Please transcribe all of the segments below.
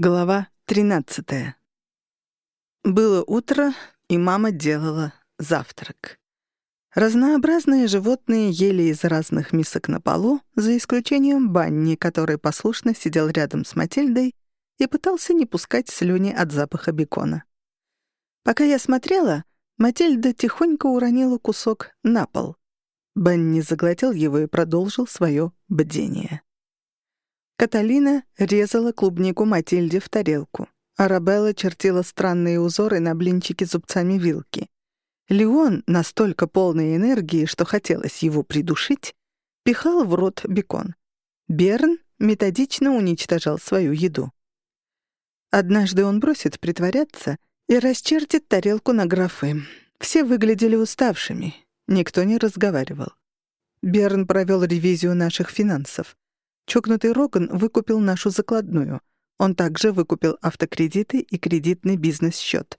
Глава 13. Было утро, и мама делала завтрак. Разнообразные животные ели из разных мисок на полу, за исключением Банни, который послушно сидел рядом с Матильдой и пытался не пускать слюни от запаха бекона. Пока я смотрела, Матильда тихонько уронила кусок на пол. Банни заглотил его и продолжил свое бдение. Каталина резала клубнику Матильде в тарелку. Арабелла чертила странные узоры на блинчике зубцами вилки. Леон, настолько полной энергии, что хотелось его придушить, пихал в рот бекон. Берн методично уничтожал свою еду. Однажды он бросит притворяться и расчертит тарелку на графы. Все выглядели уставшими, никто не разговаривал. Берн провел ревизию наших финансов. Чокнутый Роган выкупил нашу закладную. Он также выкупил автокредиты и кредитный бизнес-счет.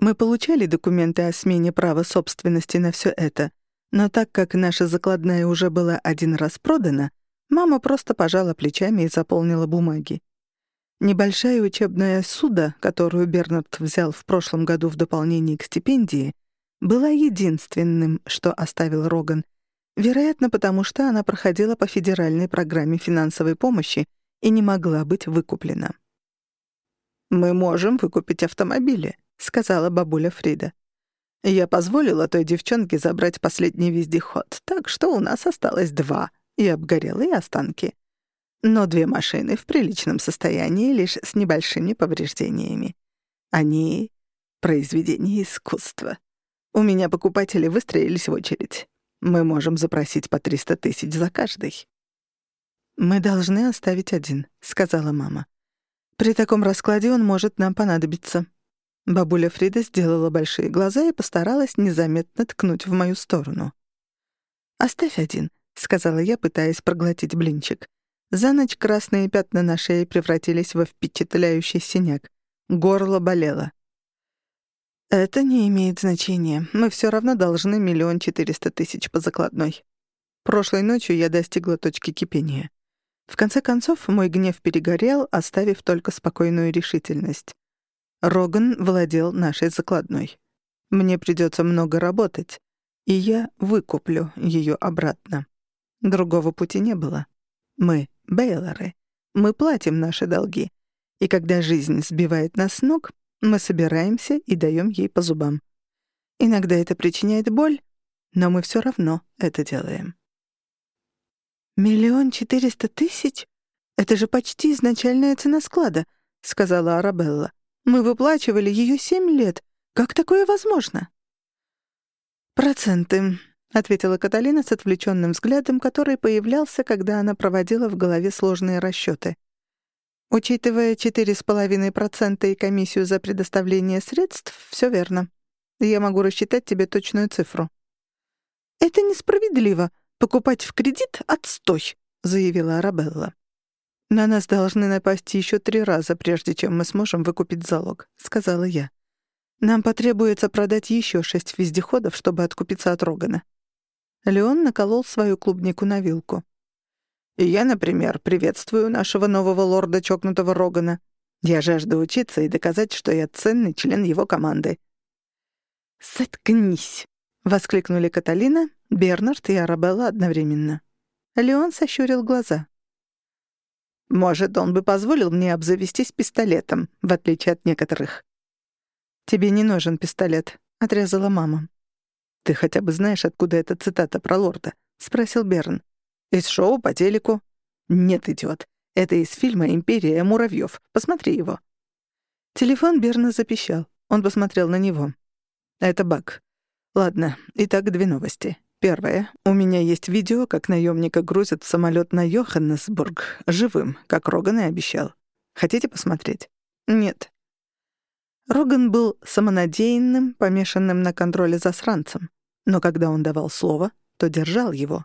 Мы получали документы о смене права собственности на все это, но так как наша закладная уже была один раз продана, мама просто пожала плечами и заполнила бумаги. Небольшая учебная суда, которую Бернард взял в прошлом году в дополнение к стипендии, была единственным, что оставил Роган, Вероятно, потому что она проходила по федеральной программе финансовой помощи и не могла быть выкуплена. «Мы можем выкупить автомобили», — сказала бабуля Фрида. «Я позволила той девчонке забрать последний вездеход, так что у нас осталось два, и обгорелые останки. Но две машины в приличном состоянии, лишь с небольшими повреждениями. Они — произведение искусства. У меня покупатели выстроились в очередь. Мы можем запросить по 300 тысяч за каждый». «Мы должны оставить один», — сказала мама. «При таком раскладе он может нам понадобиться». Бабуля Фрида сделала большие глаза и постаралась незаметно ткнуть в мою сторону. «Оставь один», — сказала я, пытаясь проглотить блинчик. За ночь красные пятна на шее превратились во впечатляющий синяк. Горло болело. «Это не имеет значения. Мы все равно должны миллион четыреста тысяч по закладной. Прошлой ночью я достигла точки кипения. В конце концов, мой гнев перегорел, оставив только спокойную решительность. Роган владел нашей закладной. Мне придется много работать, и я выкуплю ее обратно. Другого пути не было. Мы — Бейлоры. Мы платим наши долги. И когда жизнь сбивает нас с ног, мы собираемся и даем ей по зубам. Иногда это причиняет боль, но мы все равно это делаем. «Миллион четыреста тысяч? Это же почти изначальная цена склада», — сказала Арабелла. «Мы выплачивали ее семь лет. Как такое возможно?» «Проценты», — ответила Каталина с отвлеченным взглядом, который появлялся, когда она проводила в голове сложные расчеты. Учитывая 4,5% и комиссию за предоставление средств, все верно. Я могу рассчитать тебе точную цифру. «Это несправедливо. Покупать в кредит — отстой», — заявила Арабелла. «На нас должны напасть еще три раза, прежде чем мы сможем выкупить залог», — сказала я. «Нам потребуется продать еще шесть вездеходов, чтобы откупиться от Рогана». Леон наколол свою клубнику на вилку. Я, например, приветствую нашего нового лорда чокнутого Рогана. Я жажду учиться и доказать, что я ценный член его команды». «Заткнись!» — воскликнули Каталина, Бернард и Арабелла одновременно. Леон сощурил глаза. «Может, он бы позволил мне обзавестись пистолетом, в отличие от некоторых». «Тебе не нужен пистолет», — отрезала мама. «Ты хотя бы знаешь, откуда эта цитата про лорда?» — спросил Берн. Из шоу по телеку. Нет, идиот. Это из фильма «Империя муравьёв». Посмотри его. Телефон Берна запищал. Он посмотрел на него. Это баг. Ладно, итак, две новости. Первое. У меня есть видео, как наемника грузят в самолет на Йоханнесбург живым, как Роган и обещал. Хотите посмотреть? Нет. Роган был самонадеянным, помешанным на контроле засранцем. Но когда он давал слово, то держал его.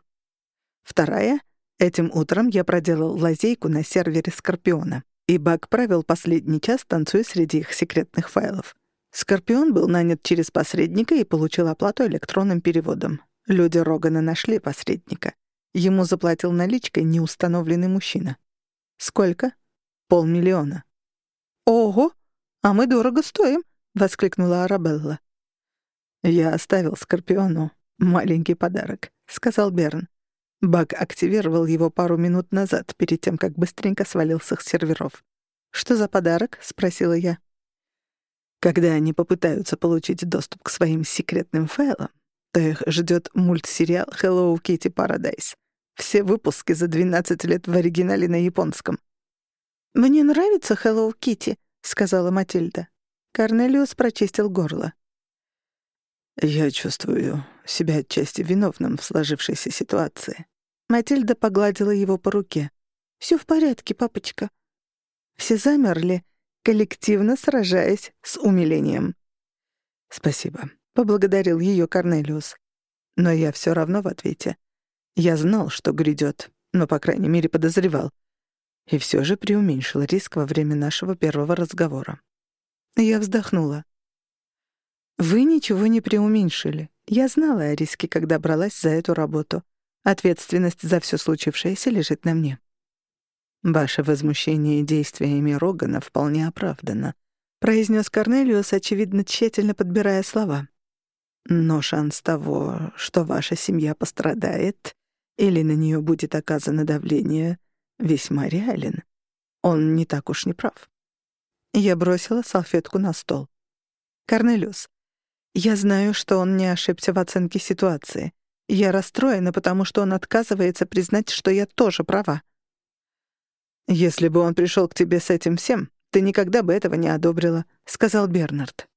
Вторая — этим утром я проделал лазейку на сервере Скорпиона, и Баг провел последний час, танцуя среди их секретных файлов. Скорпион был нанят через посредника и получил оплату электронным переводом. Люди Рогана нашли посредника. Ему заплатил наличкой неустановленный мужчина. Сколько? Полмиллиона. «Ого! А мы дорого стоим!» — воскликнула Арабелла. «Я оставил Скорпиону маленький подарок», — сказал Берн. Баг активировал его пару минут назад, перед тем, как быстренько свалился с серверов. «Что за подарок?» — спросила я. Когда они попытаются получить доступ к своим секретным файлам, то их ждет мультсериал Hello Kitty Paradise. Все выпуски за 12 лет в оригинале на японском. «Мне нравится Hello Kitty», — сказала Матильда. Корнелиус прочистил горло. «Я чувствую себя отчасти виновным в сложившейся ситуации». Матильда погладила его по руке. «Всё в порядке, папочка». Все замерли, коллективно сражаясь с умилением. «Спасибо», — поблагодарил её Корнелиус. «Но я всё равно в ответе. Я знал, что грядёт, но, по крайней мере, подозревал. И всё же преуменьшил риск во время нашего первого разговора». Я вздохнула. Вы ничего не преуменьшили. Я знала о риске, когда бралась за эту работу. Ответственность за все случившееся лежит на мне. Ваше возмущение действиями Рогана вполне оправдано, произнес Корнелиус, очевидно, тщательно подбирая слова. Но шанс того, что ваша семья пострадает или на нее будет оказано давление, весьма реален. Он не так уж не прав. Я бросила салфетку на стол. «Корнелиус, я знаю, что он не ошибся в оценке ситуации. Я расстроена, потому что он отказывается признать, что я тоже права. «Если бы он пришел к тебе с этим всем, ты никогда бы этого не одобрила», — сказал Бернард.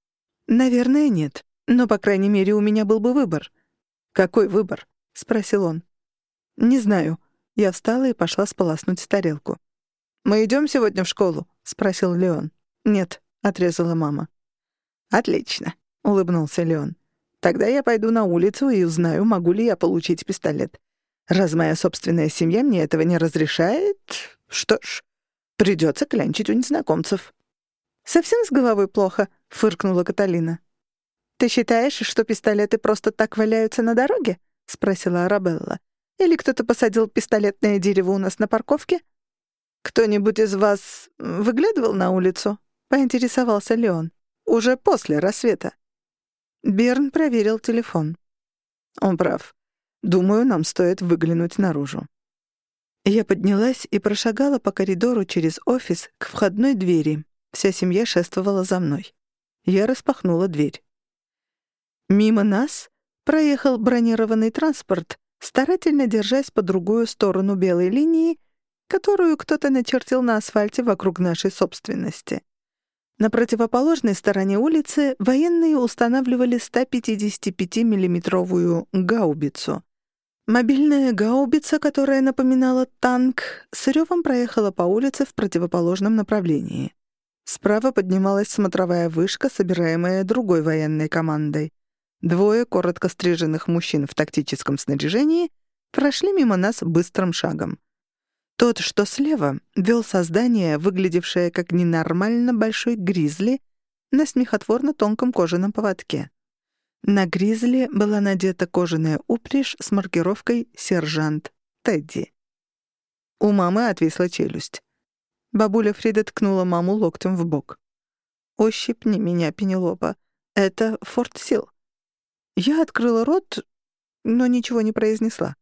«Наверное, нет. Но, по крайней мере, у меня был бы выбор». «Какой выбор?» — спросил он. «Не знаю». Я встала и пошла сполоснуть тарелку. «Мы идем сегодня в школу?» — спросил Леон. «Нет», — отрезала мама. «Отлично. — улыбнулся Леон. «Тогда я пойду на улицу и узнаю, могу ли я получить пистолет. Раз моя собственная семья мне этого не разрешает, что ж, придется клянчить у незнакомцев». «Совсем с головой плохо?» — фыркнула Каталина. «Ты считаешь, что пистолеты просто так валяются на дороге?» — спросила Арабелла. «Или кто-то посадил пистолетное дерево у нас на парковке?» «Кто-нибудь из вас выглядывал на улицу?» — поинтересовался Леон. «Уже после рассвета». Берн проверил телефон. Он прав. Думаю, нам стоит выглянуть наружу. Я поднялась и прошагала по коридору через офис к входной двери. Вся семья шествовала за мной. Я распахнула дверь. Мимо нас проехал бронированный транспорт, старательно держась по другую сторону белой линии, которую кто-то начертил на асфальте вокруг нашей собственности. На противоположной стороне улицы военные устанавливали 155 миллиметровую гаубицу. Мобильная гаубица, которая напоминала танк, с рёвом проехала по улице в противоположном направлении. Справа поднималась смотровая вышка, собираемая другой военной командой. Двое коротко стриженных мужчин в тактическом снаряжении прошли мимо нас быстрым шагом. Тот, что слева, вел создание, выглядевшее как ненормально большой гризли на смехотворно тонком кожаном поводке. На гризли была надета кожаная упряжь с маркировкой «Сержант Тедди». У мамы отвисла челюсть. Бабуля Фрида ткнула маму локтем в бок. «Ощипни меня, Пенелопа. Это Форт Сил». Я открыла рот, но ничего не произнесла.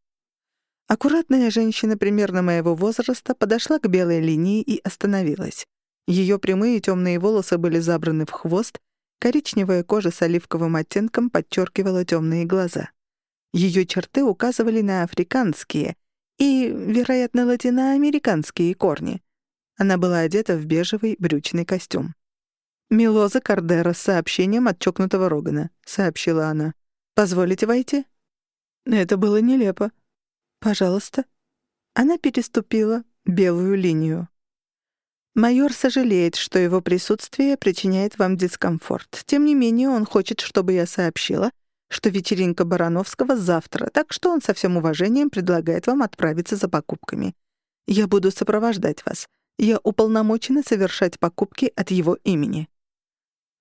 Аккуратная женщина примерно моего возраста подошла к белой линии и остановилась. Ее прямые темные волосы были забраны в хвост, коричневая кожа с оливковым оттенком подчеркивала темные глаза. Ее черты указывали на африканские и, вероятно, латиноамериканские корни. Она была одета в бежевый брючный костюм. «Милоза Кардера с сообщением от чокнутого Рогана», — сообщила она. «Позволите войти?» Это было нелепо. «Пожалуйста». Она переступила белую линию. Майор сожалеет, что его присутствие причиняет вам дискомфорт. Тем не менее, он хочет, чтобы я сообщила, что вечеринка Барановского завтра, так что он со всем уважением предлагает вам отправиться за покупками. Я буду сопровождать вас. Я уполномочена совершать покупки от его имени.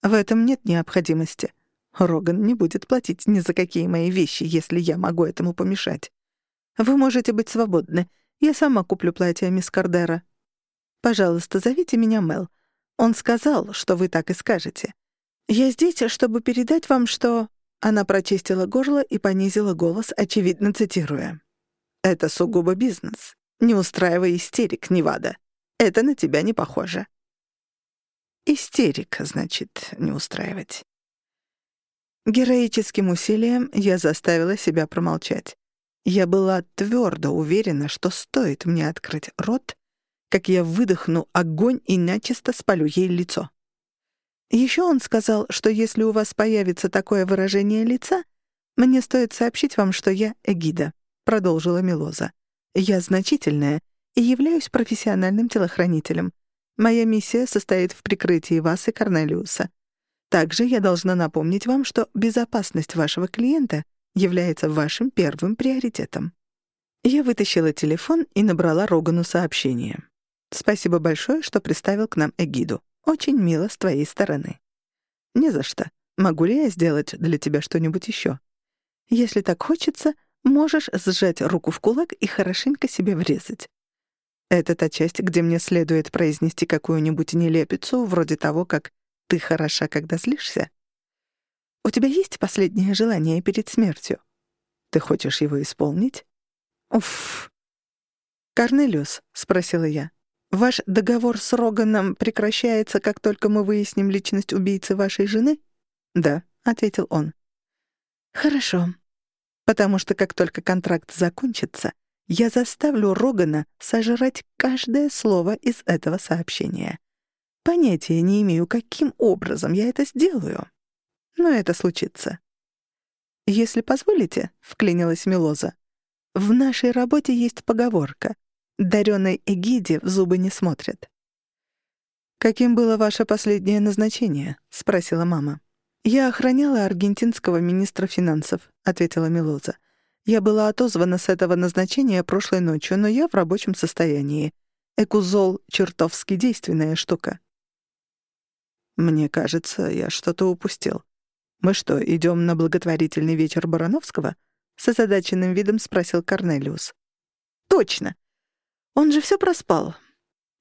В этом нет необходимости. Роган не будет платить ни за какие мои вещи, если я могу этому помешать. Вы можете быть свободны. Я сама куплю платье, мисс Кардера. Пожалуйста, зовите меня Мел. Он сказал, что вы так и скажете. Я здесь, чтобы передать вам, что...» Она прочистила горло и понизила голос, очевидно цитируя. «Это сугубо бизнес. Не устраивай истерик, Невада. Это на тебя не похоже». Истерик, значит, не устраивать. Героическим усилием я заставила себя промолчать. Я была твердо уверена, что стоит мне открыть рот, как я выдохну огонь и начисто спалю ей лицо. Еще он сказал, что если у вас появится такое выражение лица, мне стоит сообщить вам, что я эгида, продолжила Милоза. Я значительная и являюсь профессиональным телохранителем. Моя миссия состоит в прикрытии вас и Корнелиуса. Также я должна напомнить вам, что безопасность вашего клиента является вашим первым приоритетом. Я вытащила телефон и набрала Рогану сообщение. Спасибо большое, что представил к нам эгиду. Очень мило с твоей стороны. Не за что. Могу ли я сделать для тебя что-нибудь еще? Если так хочется, можешь сжать руку в кулак и хорошенько себе врезать. Это та часть, где мне следует произнести какую-нибудь нелепицу, вроде того, как «ты хороша, когда злишься». У тебя есть последнее желание перед смертью? Ты хочешь его исполнить? Уф. «Корнелиус», — спросила я, Ваш договор с Роганом прекращается, как только мы выясним личность убийцы вашей жены? Да, ответил он. Хорошо. Потому что как только контракт закончится, я заставлю Рогана сожрать каждое слово из этого сообщения. Понятия не имею, каким образом я это сделаю. Но это случится. «Если позволите», — вклинилась Милоза, — «в нашей работе есть поговорка — Дарённой эгиде в зубы не смотрят. «Каким было ваше последнее назначение?» — спросила мама. «Я охраняла аргентинского министра финансов», — ответила Милоза. «Я была отозвана с этого назначения прошлой ночью, но я в рабочем состоянии. Экузол — чертовски действенная штука». «Мне кажется, я что-то упустил. Мы что, идем на благотворительный вечер Барановского?» — с озадаченным видом спросил Корнелиус. «Точно!» Он же все проспал.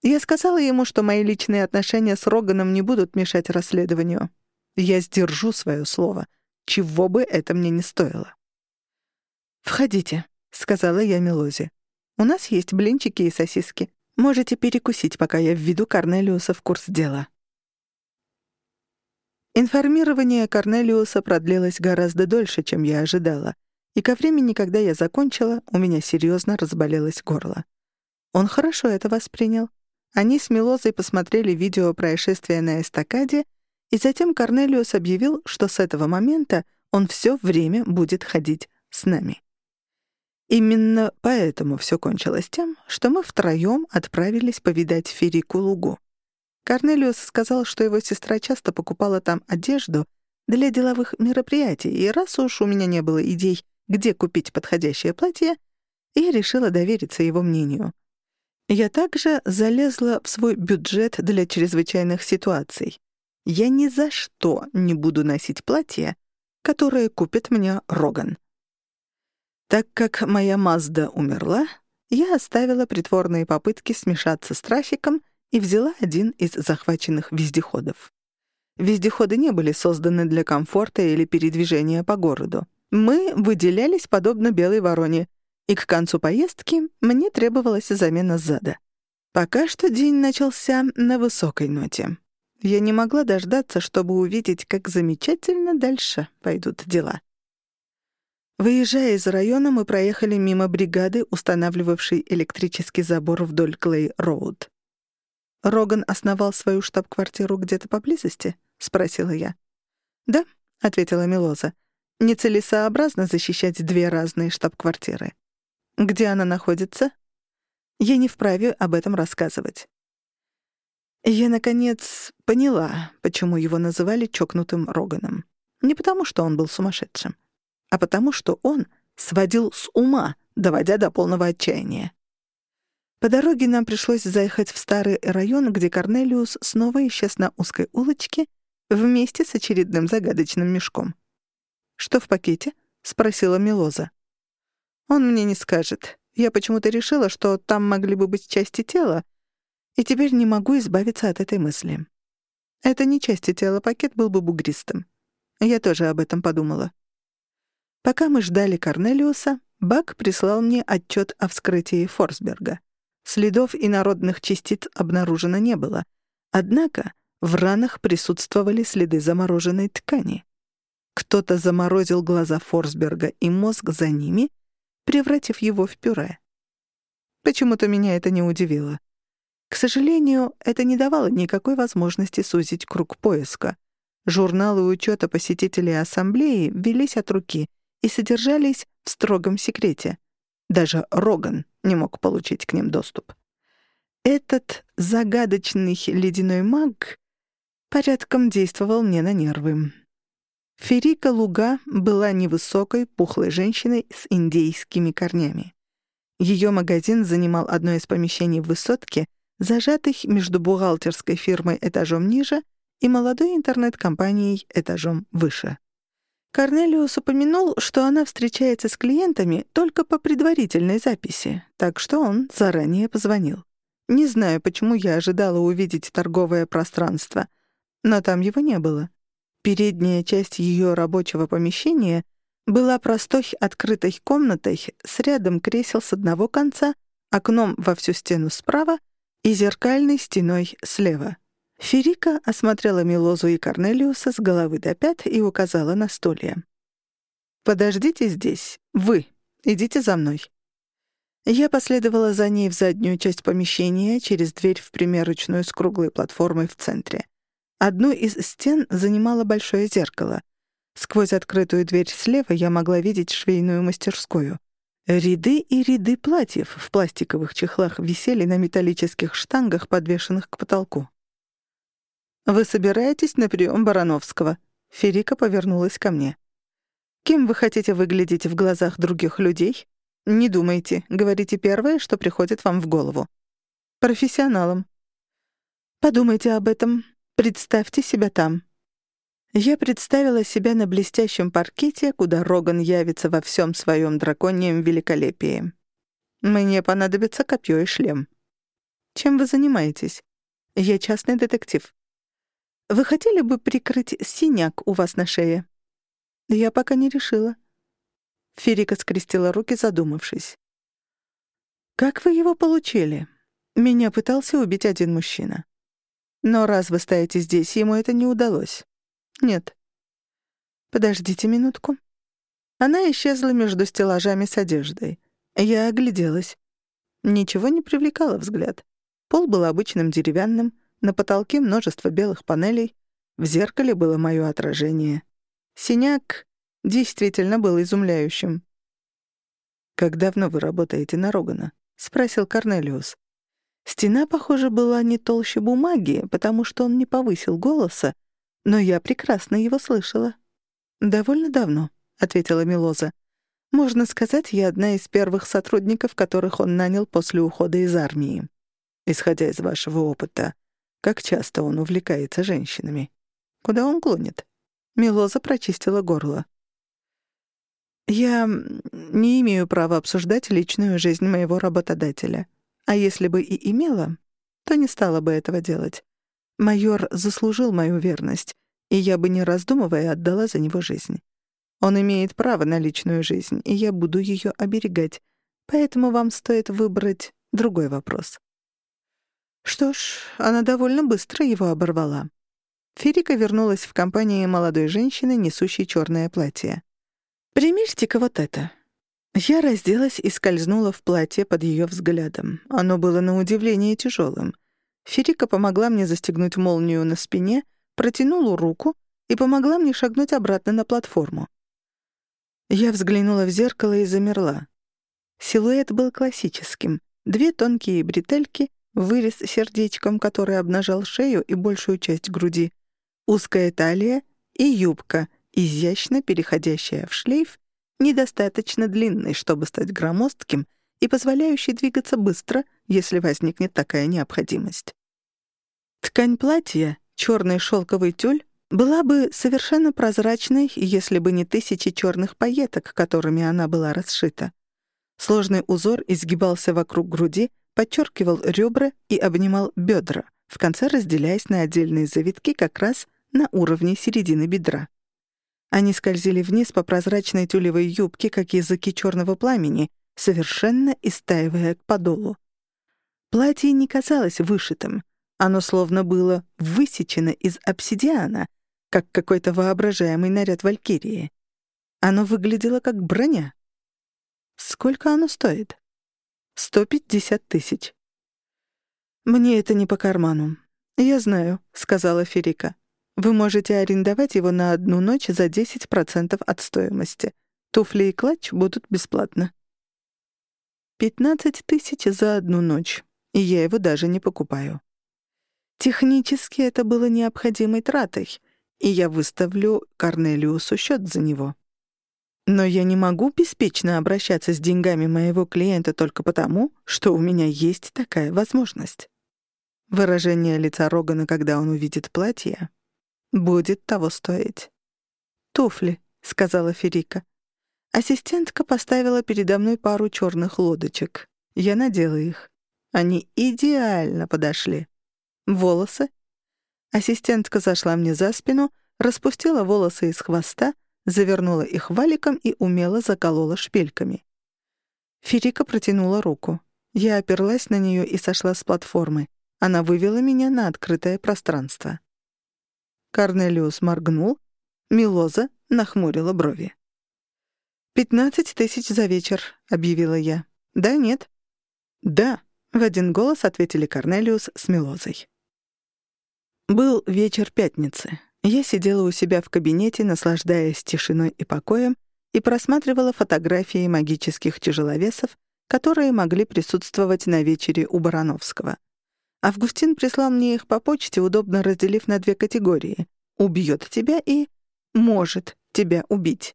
Я сказала ему, что мои личные отношения с Роганом не будут мешать расследованию. Я сдержу свое слово, чего бы это мне не стоило. «Входите», — сказала я Мелозе. «У нас есть блинчики и сосиски. Можете перекусить, пока я введу Корнелиуса в курс дела». Информирование Корнелиуса продлилось гораздо дольше, чем я ожидала, и ко времени, когда я закончила, у меня серьезно разболелось горло. Он хорошо это воспринял. Они с Милозой посмотрели видео происшествия на эстакаде, и затем Корнелиус объявил, что с этого момента он все время будет ходить с нами. Именно поэтому все кончилось тем, что мы втроем отправились повидать Ферику Лугу. Корнелиус сказал, что его сестра часто покупала там одежду для деловых мероприятий, и раз уж у меня не было идей, где купить подходящее платье, я решила довериться его мнению — я также залезла в свой бюджет для чрезвычайных ситуаций. Я ни за что не буду носить платье, которое купит мне Роган. Так как моя Мазда умерла, я оставила притворные попытки смешаться с трафиком и взяла один из захваченных вездеходов. Вездеходы не были созданы для комфорта или передвижения по городу. Мы выделялись подобно белой вороне, и к концу поездки мне требовалась замена зада. Пока что день начался на высокой ноте. Я не могла дождаться, чтобы увидеть, как замечательно дальше пойдут дела. Выезжая из района, мы проехали мимо бригады, устанавливавшей электрический забор вдоль Клей-Роуд. «Роган основал свою штаб-квартиру где-то поблизости?» — спросила я. «Да», — ответила Милоза. «Нецелесообразно защищать две разные штаб-квартиры. Где она находится? Я не вправе об этом рассказывать. Я, наконец, поняла, почему его называли чокнутым Роганом. Не потому, что он был сумасшедшим, а потому, что он сводил с ума, доводя до полного отчаяния. По дороге нам пришлось заехать в старый район, где Корнелиус снова исчез на узкой улочке вместе с очередным загадочным мешком. «Что в пакете?» — спросила Милоза. Он мне не скажет. Я почему-то решила, что там могли бы быть части тела, и теперь не могу избавиться от этой мысли. Это не части тела, пакет был бы бугристым. Я тоже об этом подумала. Пока мы ждали Корнелиуса, Бак прислал мне отчет о вскрытии Форсберга. Следов инородных частиц обнаружено не было. Однако в ранах присутствовали следы замороженной ткани. Кто-то заморозил глаза Форсберга и мозг за ними, превратив его в пюре. Почему-то меня это не удивило. К сожалению, это не давало никакой возможности сузить круг поиска. Журналы учета посетителей ассамблеи велись от руки и содержались в строгом секрете. Даже Роган не мог получить к ним доступ. Этот загадочный ледяной маг порядком действовал мне на нервы. Ферика Луга была невысокой, пухлой женщиной с индейскими корнями. Ее магазин занимал одно из помещений в высотке, зажатых между бухгалтерской фирмой этажом ниже и молодой интернет-компанией этажом выше. Корнелиус упомянул, что она встречается с клиентами только по предварительной записи, так что он заранее позвонил. Не знаю, почему я ожидала увидеть торговое пространство, но там его не было. Передняя часть ее рабочего помещения была простой открытой комнатой с рядом кресел с одного конца, окном во всю стену справа и зеркальной стеной слева. Ферика осмотрела Милозу и Корнелиуса с головы до пят и указала на стулья. «Подождите здесь. Вы. Идите за мной». Я последовала за ней в заднюю часть помещения через дверь в примерочную с круглой платформой в центре. Одну из стен занимало большое зеркало. Сквозь открытую дверь слева я могла видеть швейную мастерскую. Ряды и ряды платьев в пластиковых чехлах висели на металлических штангах, подвешенных к потолку. «Вы собираетесь на прием Барановского?» Ферика повернулась ко мне. «Кем вы хотите выглядеть в глазах других людей? Не думайте, говорите первое, что приходит вам в голову. Профессионалом. Подумайте об этом. Представьте себя там. Я представила себя на блестящем паркете, куда Роган явится во всем своем драконьем великолепии. Мне понадобится копье и шлем. Чем вы занимаетесь? Я частный детектив. Вы хотели бы прикрыть синяк у вас на шее? Я пока не решила. Ферика скрестила руки, задумавшись. Как вы его получили? Меня пытался убить один мужчина. Но раз вы стоите здесь, ему это не удалось. Нет. Подождите минутку. Она исчезла между стеллажами с одеждой. Я огляделась. Ничего не привлекало взгляд. Пол был обычным деревянным, на потолке множество белых панелей, в зеркале было мое отражение. Синяк действительно был изумляющим. «Как давно вы работаете на Рогана?» — спросил Корнелиус. Стена, похоже, была не толще бумаги, потому что он не повысил голоса, но я прекрасно его слышала. «Довольно давно», — ответила Милоза. «Можно сказать, я одна из первых сотрудников, которых он нанял после ухода из армии. Исходя из вашего опыта, как часто он увлекается женщинами? Куда он клонит?» Милоза прочистила горло. «Я не имею права обсуждать личную жизнь моего работодателя. А если бы и имела, то не стала бы этого делать. Майор заслужил мою верность, и я бы, не раздумывая, отдала за него жизнь. Он имеет право на личную жизнь, и я буду ее оберегать, поэтому вам стоит выбрать другой вопрос. Что ж, она довольно быстро его оборвала. Ферика вернулась в компанию молодой женщины, несущей черное платье. «Примерьте-ка вот это». Я разделась и скользнула в платье под ее взглядом. Оно было на удивление тяжелым — Ферика помогла мне застегнуть молнию на спине, протянула руку и помогла мне шагнуть обратно на платформу. Я взглянула в зеркало и замерла. Силуэт был классическим. Две тонкие бретельки, вырез сердечком, который обнажал шею и большую часть груди, узкая талия и юбка, изящно переходящая в шлейф, недостаточно длинной, чтобы стать громоздким, и позволяющий двигаться быстро, если возникнет такая необходимость. Ткань платья, черный шелковый тюль, была бы совершенно прозрачной, если бы не тысячи черных пайеток, которыми она была расшита. Сложный узор изгибался вокруг груди, подчеркивал ребра и обнимал бедра, в конце разделяясь на отдельные завитки как раз на уровне середины бедра. Они скользили вниз по прозрачной тюлевой юбке, как языки черного пламени, совершенно истаивая к подолу. Платье не казалось вышитым. Оно словно было высечено из обсидиана, как какой-то воображаемый наряд валькирии. Оно выглядело как броня. Сколько оно стоит? Сто пятьдесят тысяч. «Мне это не по карману». «Я знаю», — сказала Ферика. «Вы можете арендовать его на одну ночь за 10% от стоимости. Туфли и клатч будут бесплатно». «Пятнадцать тысяч за одну ночь, и я его даже не покупаю». Технически это было необходимой тратой, и я выставлю Корнелиусу счет за него. Но я не могу беспечно обращаться с деньгами моего клиента только потому, что у меня есть такая возможность. Выражение лица Рогана, когда он увидит платье, будет того стоить. «Туфли», — сказала Ферика. Ассистентка поставила передо мной пару черных лодочек. Я надела их. Они идеально подошли. Волосы. Ассистентка зашла мне за спину, распустила волосы из хвоста, завернула их валиком и умело заколола шпильками. Ферика протянула руку. Я оперлась на нее и сошла с платформы. Она вывела меня на открытое пространство. Корнелиус моргнул, Милоза нахмурила брови. «Пятнадцать тысяч за вечер», — объявила я. «Да, нет?» «Да», — в один голос ответили Корнелиус с Милозой. Был вечер пятницы. Я сидела у себя в кабинете, наслаждаясь тишиной и покоем, и просматривала фотографии магических тяжеловесов, которые могли присутствовать на вечере у Барановского. Августин прислал мне их по почте, удобно разделив на две категории. «Убьет тебя» и «может тебя убить».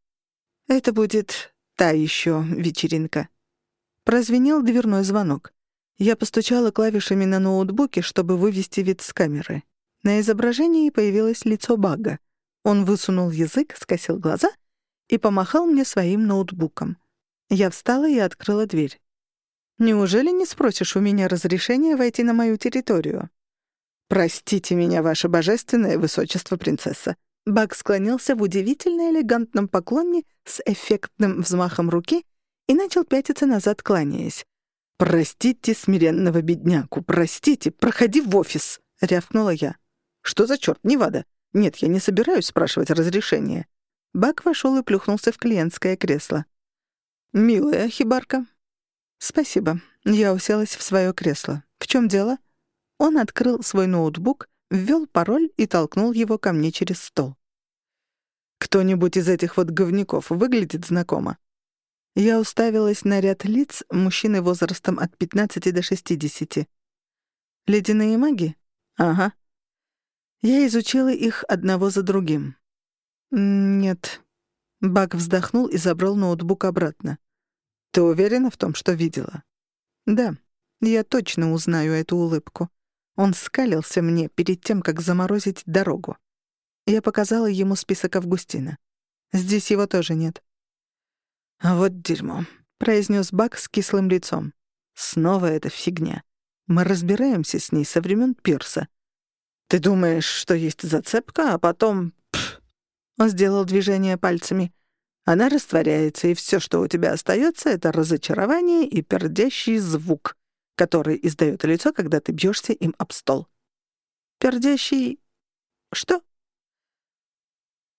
Это будет та еще вечеринка. Прозвенел дверной звонок. Я постучала клавишами на ноутбуке, чтобы вывести вид с камеры. На изображении появилось лицо Бага. Он высунул язык, скосил глаза и помахал мне своим ноутбуком. Я встала и открыла дверь. Неужели не спросишь у меня разрешения войти на мою территорию? Простите меня, ваше божественное высочество, принцесса. Бак склонился в удивительно элегантном поклоне с эффектным взмахом руки и начал пятиться назад, кланяясь. «Простите смиренного бедняку, простите, проходи в офис!» — рявкнула я. «Что за черт, Невада? Нет, я не собираюсь спрашивать разрешения». Бак вошел и плюхнулся в клиентское кресло. «Милая хибарка, «Спасибо». Я уселась в свое кресло. «В чем дело?» Он открыл свой ноутбук, ввел пароль и толкнул его ко мне через стол. «Кто-нибудь из этих вот говняков выглядит знакомо?» Я уставилась на ряд лиц, мужчины возрастом от 15 до 60. «Ледяные маги?» «Ага». Я изучила их одного за другим. «Нет». Бак вздохнул и забрал ноутбук обратно. Ты уверена в том, что видела? Да, я точно узнаю эту улыбку. Он скалился мне перед тем, как заморозить дорогу. Я показала ему список Августина. Здесь его тоже нет. «А вот дерьмо», — произнес Бак с кислым лицом. «Снова эта фигня. Мы разбираемся с ней со времен Пирса. Ты думаешь, что есть зацепка, а потом...» Пф. Он сделал движение пальцами. Она растворяется, и все, что у тебя остается, это разочарование и пердящий звук, который издает лицо, когда ты бьешься им об стол. Пердящий... Что?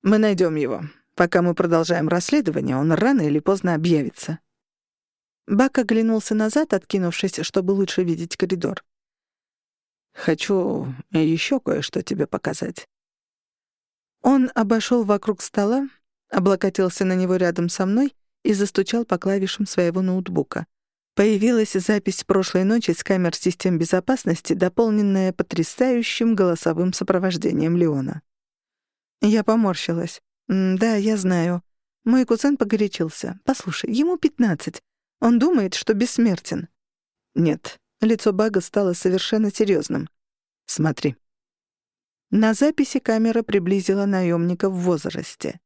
Мы найдем его. Пока мы продолжаем расследование, он рано или поздно объявится. Бак оглянулся назад, откинувшись, чтобы лучше видеть коридор. «Хочу еще кое-что тебе показать». Он обошел вокруг стола, облокотился на него рядом со мной и застучал по клавишам своего ноутбука. Появилась запись прошлой ночи с камер систем безопасности, дополненная потрясающим голосовым сопровождением Леона. Я поморщилась. «Да, я знаю. Мой кузен погорячился. Послушай, ему пятнадцать. Он думает, что бессмертен». «Нет». Лицо Бага стало совершенно серьезным. «Смотри». На записи камера приблизила наемника в возрасте.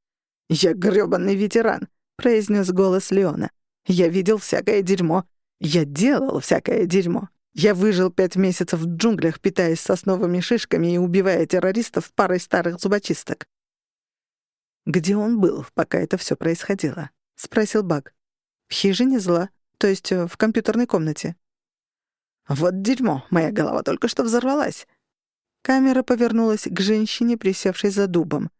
«Я грёбаный ветеран», — произнес голос Леона. «Я видел всякое дерьмо. Я делал всякое дерьмо. Я выжил пять месяцев в джунглях, питаясь сосновыми шишками и убивая террористов парой старых зубочисток. «Где он был, пока это все происходило?» — спросил Баг. «В хижине зла, то есть э, в компьютерной комнате». «Вот дерьмо, моя голова только что взорвалась». Камера повернулась к женщине, присевшей за дубом.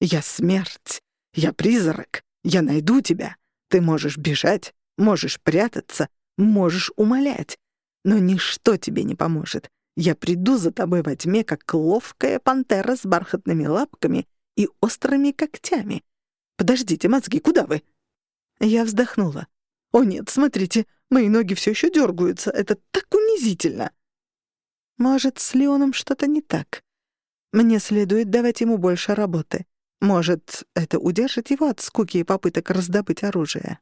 «Я смерть. Я призрак. Я найду тебя. Ты можешь бежать, можешь прятаться, можешь умолять. Но ничто тебе не поможет. Я приду за тобой во тьме, как ловкая пантера с бархатными лапками и острыми когтями. Подождите, мозги, куда вы?» Я вздохнула. «О нет, смотрите, мои ноги все еще дергаются. Это так унизительно!» «Может, с Леоном что-то не так? Мне следует давать ему больше работы. Может, это удержит его от скуки и попыток раздобыть оружие?»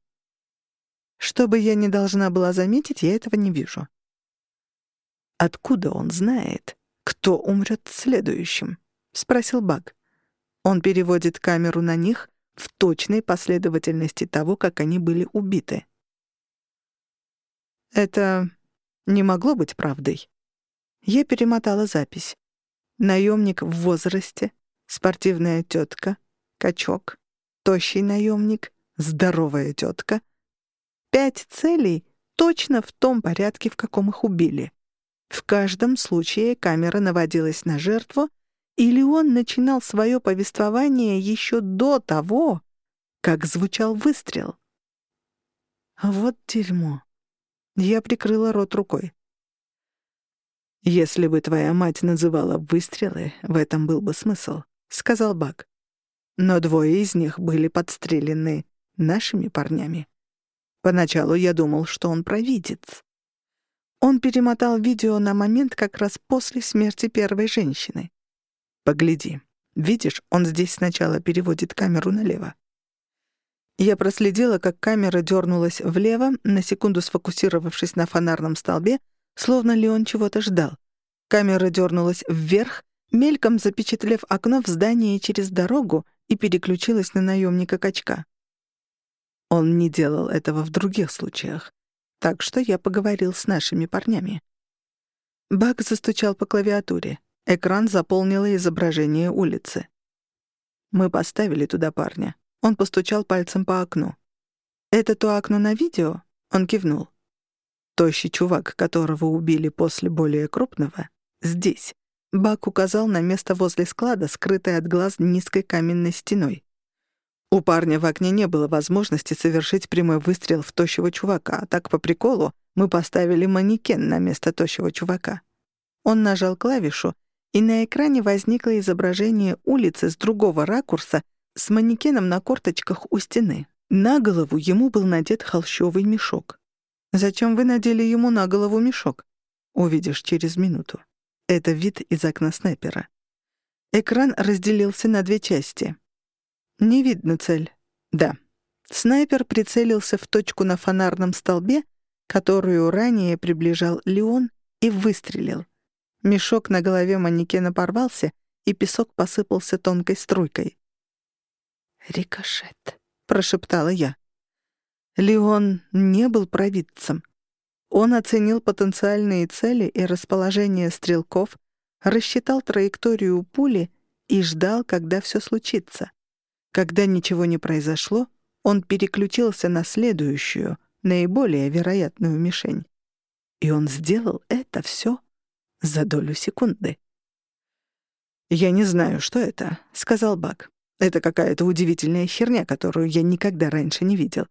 Что бы я не должна была заметить, я этого не вижу. «Откуда он знает, кто умрет следующим?» — спросил Баг. Он переводит камеру на них в точной последовательности того, как они были убиты. Это не могло быть правдой. Я перемотала запись. Наемник в возрасте, спортивная тетка, качок, тощий наемник, здоровая тетка. Пять целей точно в том порядке, в каком их убили. В каждом случае камера наводилась на жертву, или он начинал свое повествование еще до того, как звучал выстрел. Вот дерьмо. Я прикрыла рот рукой. «Если бы твоя мать называла выстрелы, в этом был бы смысл», — сказал Бак. «Но двое из них были подстрелены нашими парнями. Поначалу я думал, что он провидец. Он перемотал видео на момент как раз после смерти первой женщины. «Погляди. Видишь, он здесь сначала переводит камеру налево». Я проследила, как камера дернулась влево, на секунду сфокусировавшись на фонарном столбе, словно ли он чего-то ждал. Камера дернулась вверх, мельком запечатлев окно в здании через дорогу и переключилась на наемника качка. Он не делал этого в других случаях. Так что я поговорил с нашими парнями. Бак застучал по клавиатуре. Экран заполнило изображение улицы. Мы поставили туда парня. Он постучал пальцем по окну. «Это то окно на видео?» Он кивнул. Тощий чувак, которого убили после более крупного, здесь. Бак указал на место возле склада, скрытое от глаз низкой каменной стеной. У парня в окне не было возможности совершить прямой выстрел в тощего чувака, а так по приколу мы поставили манекен на место тощего чувака. Он нажал клавишу, и на экране возникло изображение улицы с другого ракурса с манекеном на корточках у стены. На голову ему был надет холщовый мешок. «Зачем вы надели ему на голову мешок?» Увидишь через минуту. Это вид из окна снайпера. Экран разделился на две части. Не видно цель. Да. Снайпер прицелился в точку на фонарном столбе, которую ранее приближал Леон, и выстрелил. Мешок на голове манекена порвался, и песок посыпался тонкой струйкой. «Рикошет», — прошептала я. Леон не был провидцем. Он оценил потенциальные цели и расположение стрелков, рассчитал траекторию пули и ждал, когда все случится. Когда ничего не произошло, он переключился на следующую, наиболее вероятную мишень. И он сделал это все за долю секунды. «Я не знаю, что это», — сказал Бак. «Это какая-то удивительная херня, которую я никогда раньше не видел.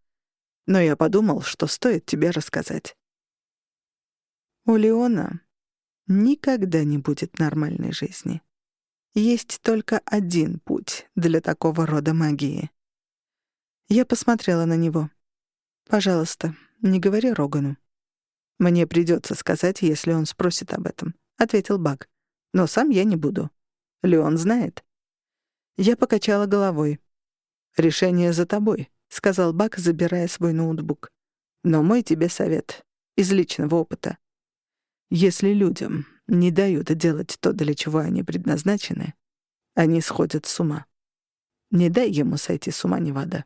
Но я подумал, что стоит тебе рассказать». У Леона никогда не будет нормальной жизни. Есть только один путь для такого рода магии. Я посмотрела на него. «Пожалуйста, не говори Рогану». «Мне придется сказать, если он спросит об этом», — ответил Баг. «Но сам я не буду. Леон знает». Я покачала головой. «Решение за тобой», — сказал Баг, забирая свой ноутбук. «Но мой тебе совет. Из личного опыта. Если людям не дают делать то, для чего они предназначены, они сходят с ума. Не дай ему сойти с ума, Невада.